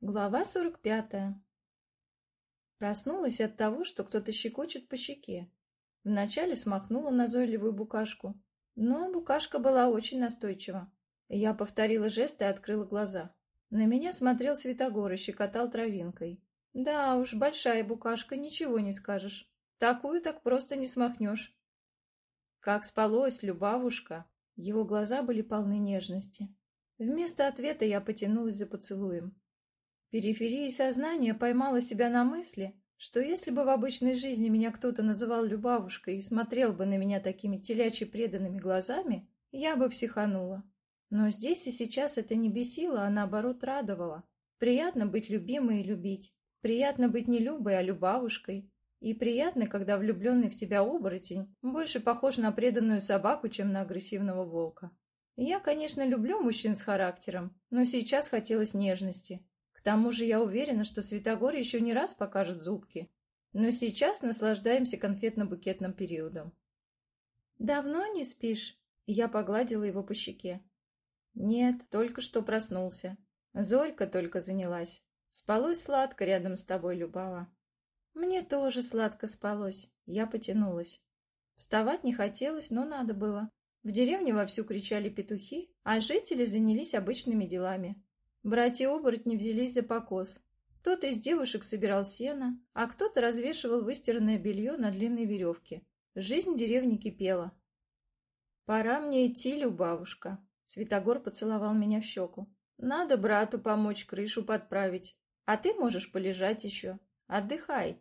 Глава сорок пятая. Проснулась от того, что кто-то щекочет по щеке. Вначале смахнула назойливую букашку, но букашка была очень настойчива. Я повторила жест и открыла глаза. На меня смотрел Святогор и щекотал травинкой. Да уж, большая букашка, ничего не скажешь. Такую так просто не смахнешь. Как спалось, Любавушка? Его глаза были полны нежности. Вместо ответа я потянулась за поцелуем. Периферия сознания поймала себя на мысли, что если бы в обычной жизни меня кто-то называл Любавушкой и смотрел бы на меня такими телячьи преданными глазами, я бы психанула. Но здесь и сейчас это не бесило, а наоборот радовало. Приятно быть любимой и любить. Приятно быть не Любой, а Любавушкой. И приятно, когда влюбленный в тебя оборотень больше похож на преданную собаку, чем на агрессивного волка. Я, конечно, люблю мужчин с характером, но сейчас хотелось нежности. К тому же я уверена, что Святогор еще не раз покажет зубки. Но сейчас наслаждаемся конфетно-букетным периодом. «Давно не спишь?» Я погладила его по щеке. «Нет, только что проснулся. Зорька только занялась. Спалось сладко рядом с тобой, Любава». «Мне тоже сладко спалось». Я потянулась. Вставать не хотелось, но надо было. В деревне вовсю кричали петухи, а жители занялись обычными делами. Братья-оборотни взялись за покос. Кто-то из девушек собирал сено, а кто-то развешивал выстиранное белье на длинной веревке. Жизнь деревни кипела. «Пора мне идти, Любавушка», — Святогор поцеловал меня в щеку. «Надо брату помочь крышу подправить, а ты можешь полежать еще. Отдыхай».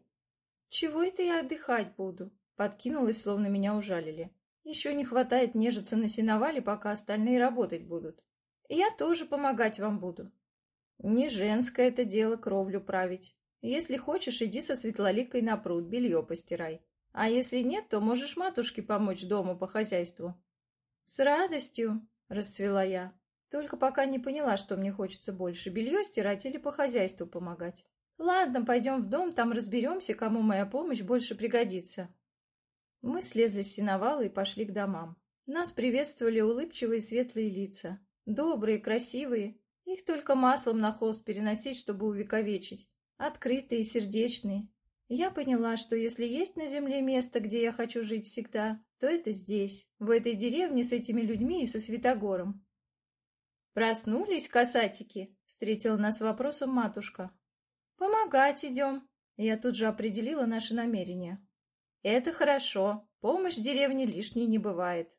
«Чего это я отдыхать буду?» Подкинулась, словно меня ужалили. «Еще не хватает нежиться на сеновале, пока остальные работать будут». Я тоже помогать вам буду. Не женское это дело кровлю править. Если хочешь, иди со Светлоликой на пруд, белье постирай. А если нет, то можешь матушке помочь дома по хозяйству. С радостью, расцвела я. Только пока не поняла, что мне хочется больше, белье стирать или по хозяйству помогать. Ладно, пойдем в дом, там разберемся, кому моя помощь больше пригодится. Мы слезли с сеновала и пошли к домам. Нас приветствовали улыбчивые светлые лица. Добрые, красивые. Их только маслом на холст переносить, чтобы увековечить. Открытые, сердечные. Я поняла, что если есть на земле место, где я хочу жить всегда, то это здесь, в этой деревне с этими людьми и со Святогором. «Проснулись, касатики?» — встретила нас вопросом матушка. «Помогать идем». Я тут же определила наши намерения. «Это хорошо. Помощь деревне лишней не бывает».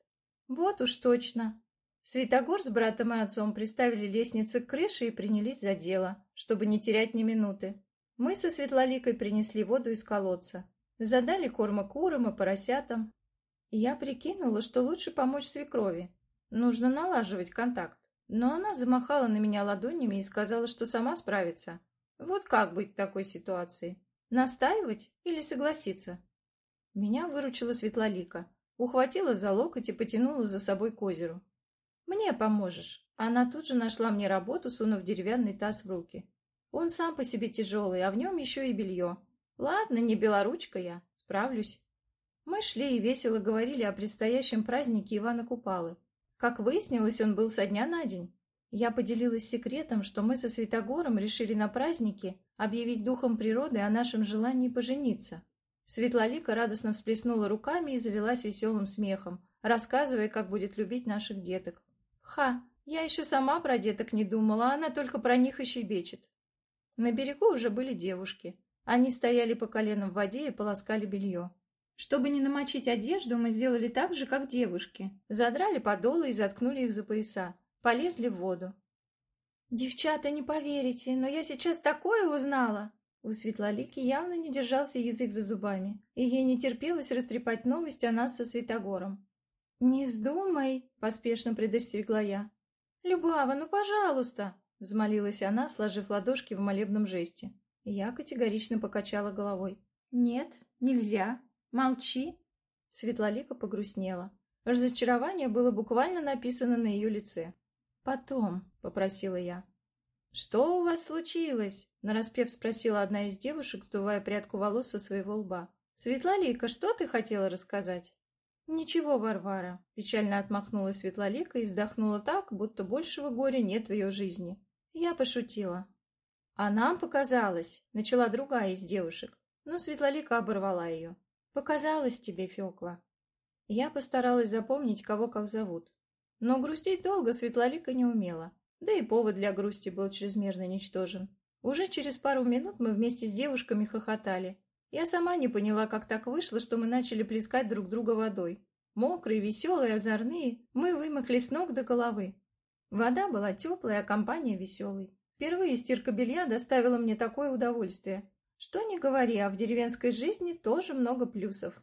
«Вот уж точно. Святогор с братом и отцом приставили лестницы к крыше и принялись за дело, чтобы не терять ни минуты. Мы со Светлоликой принесли воду из колодца, задали корма курам и поросятам. Я прикинула, что лучше помочь свекрови. Нужно налаживать контакт. Но она замахала на меня ладонями и сказала, что сама справится. Вот как быть в такой ситуации? Настаивать или согласиться? Меня выручила Светлолика, ухватила за локоть и потянула за собой к озеру. «Мне поможешь». Она тут же нашла мне работу, сунув деревянный таз в руки. Он сам по себе тяжелый, а в нем еще и белье. Ладно, не белоручка я, справлюсь. Мы шли и весело говорили о предстоящем празднике Ивана Купалы. Как выяснилось, он был со дня на день. Я поделилась секретом, что мы со Святогором решили на празднике объявить духом природы о нашем желании пожениться. Светлолика радостно всплеснула руками и залилась веселым смехом, рассказывая, как будет любить наших деток. Ха, я еще сама про деток не думала, она только про них и щебечет. На берегу уже были девушки. Они стояли по коленам в воде и полоскали белье. Чтобы не намочить одежду, мы сделали так же, как девушки. Задрали подолы и заткнули их за пояса. Полезли в воду. «Девчата, не поверите, но я сейчас такое узнала!» У Светлолики явно не держался язык за зубами, и ей не терпелось растрепать новость о нас со Светогором. «Не вздумай!» — поспешно предостерегла я. «Любава, ну пожалуйста!» — взмолилась она, сложив ладошки в молебном жесте. Я категорично покачала головой. «Нет, нельзя. Молчи!» Светлолика погрустнела. Разочарование было буквально написано на ее лице. «Потом», — попросила я. «Что у вас случилось?» — нараспев спросила одна из девушек, сдувая прядку волос со своего лба. «Светлолика, что ты хотела рассказать?» «Ничего, Варвара», — печально отмахнулась Светлолика и вздохнула так, будто большего горя нет в ее жизни. Я пошутила. А нам показалось, начала другая из девушек, но Светлолика оборвала ее. Показалось тебе, Фекла. Я постаралась запомнить, кого как зовут. Но грустить долго Светлолика не умела. Да и повод для грусти был чрезмерно ничтожен. Уже через пару минут мы вместе с девушками хохотали. Я сама не поняла, как так вышло, что мы начали плескать друг друга водой. Мокрые, веселые, озорные, мы вымокли с ног до головы. Вода была теплая, а компания веселой. Впервые стирка белья доставила мне такое удовольствие. Что ни говори, а в деревенской жизни тоже много плюсов.